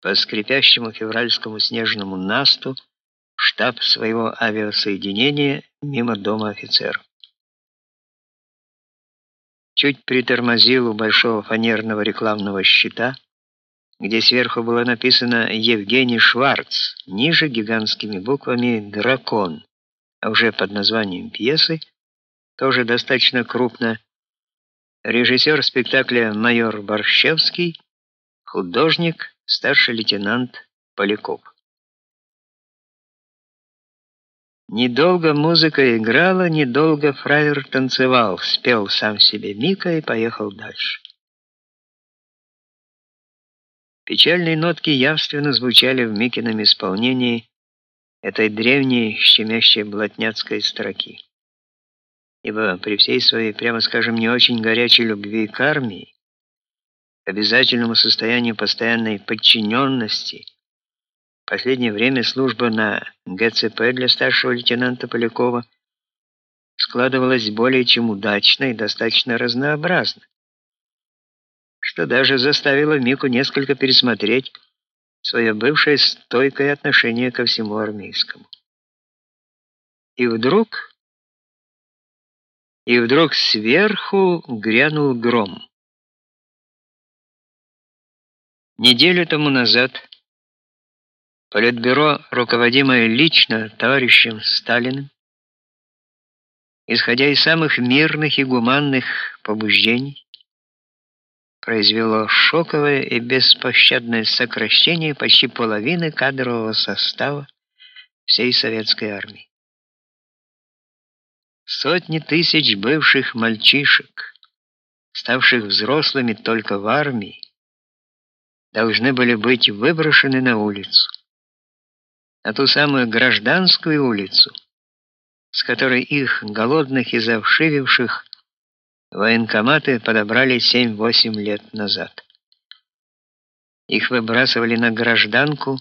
по скрипящему февральскому снежному насту штаб своего авиасоединения мимо дома офицеров. Чуть притормозил у большого фанерного рекламного щита, где сверху было написано Евгений Шварц, ниже гигантскими буквами Дракон, а уже под названием пьесы тоже достаточно крупно режиссер спектакля майор Борщевский, художник старший лейтенант Поляков. Недолго музыка играла, недолго фраер танцевал, спел сам себе Мика и поехал дальше. Печальные нотки явственно звучали в Микином исполнении этой древней щемящей блатняцкой строки. Ибо при всей своей, прямо скажем, не очень горячей любви к армии, обязательному состоянию постоянной подчиненности. В последнее время служба на ГЦП для старшего лейтенанта Полякова складывалась более чем удачно и достаточно разнообразно, что даже заставило Мику несколько пересмотреть свое бывшее стойкое отношение ко всему армейскому. И вдруг и вдруг сверху грянул гром. Неделю тому назад Политбюро, руководимое лично товарищем Сталиным, исходя из самых мирных и гуманных побуждений, произвело шоковое и беспощадное сокращение почти половины кадрового состава всей советской армии. Сотни тысяч бывших мальчишек, ставших взрослыми только в армии, должны были быть выброшены на улицу. На ту самую гражданскую улицу, с которой их голодных и завшививших военкоматы подобрали 7-8 лет назад. Их выбрасывали на гражданку,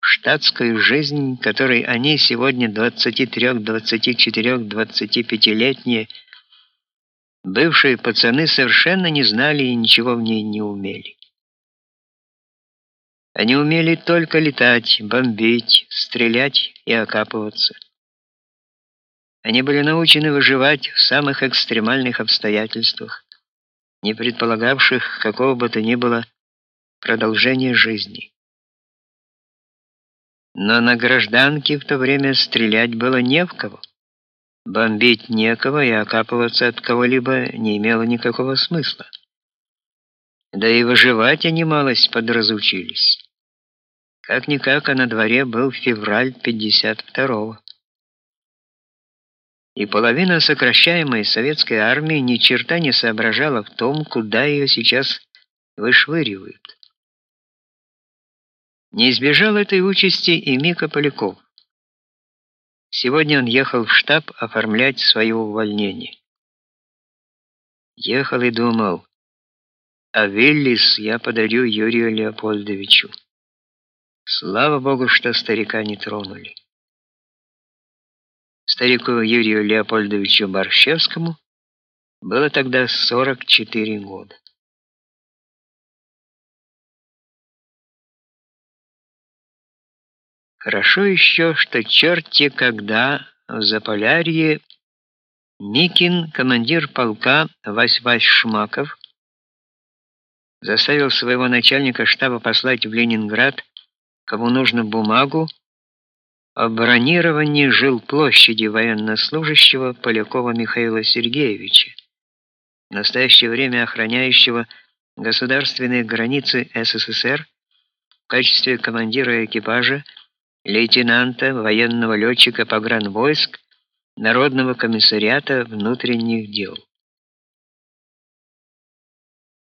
штатскую жизнь, которой они сегодня 23, 24, 25-летние бывшие пацаны совершенно не знали и ничего в ней не умели. Они умели только летать, бомбить, стрелять и окапываться. Они были научены выживать в самых экстремальных обстоятельствах, не предполагавших какого бы то ни было продолжения жизни. Но на гражданке в то время стрелять было не в кого. Бомбить некого и окапываться от кого-либо не имело никакого смысла. Да и выживать они малость подразучились. Как-никак, а на дворе был февраль 52-го. И половина сокращаемой советской армии ни черта не соображала в том, куда ее сейчас вышвыривают. Не избежал этой участи и Мика Поляков. Сегодня он ехал в штаб оформлять свое увольнение. Ехал и думал, а Виллис я подарю Юрию Леопольдовичу. Слава богу, что старика не тронули. Старику Юрию Леопольдовичу Борщевскому было тогда 44 года. Хорошо еще, что черти когда в Заполярье Микин, командир полка Вась-Вась Шмаков, заставил своего начальника штаба послать в Ленинград кому нужно бумагу о бронировании жилплощади военнослужащего Полякова Михаила Сергеевича, в настоящее время охраняющего государственные границы СССР в качестве командира экипажа, лейтенанта, военного летчика погранвойск, Народного комиссариата внутренних дел.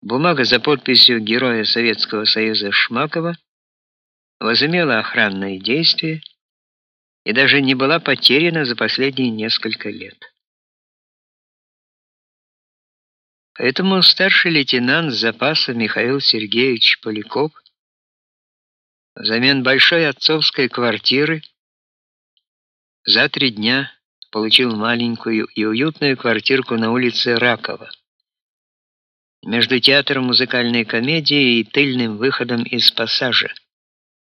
Бумага за подписью героя Советского Союза Шмакова возымела охранное действие и даже не была потеряна за последние несколько лет. Поэтому старший лейтенант запаса Михаил Сергеевич Поляков взамен большой отцовской квартиры за три дня получил маленькую и уютную квартирку на улице Ракова. Между театром музыкальной комедии и тыльным выходом из пассажа.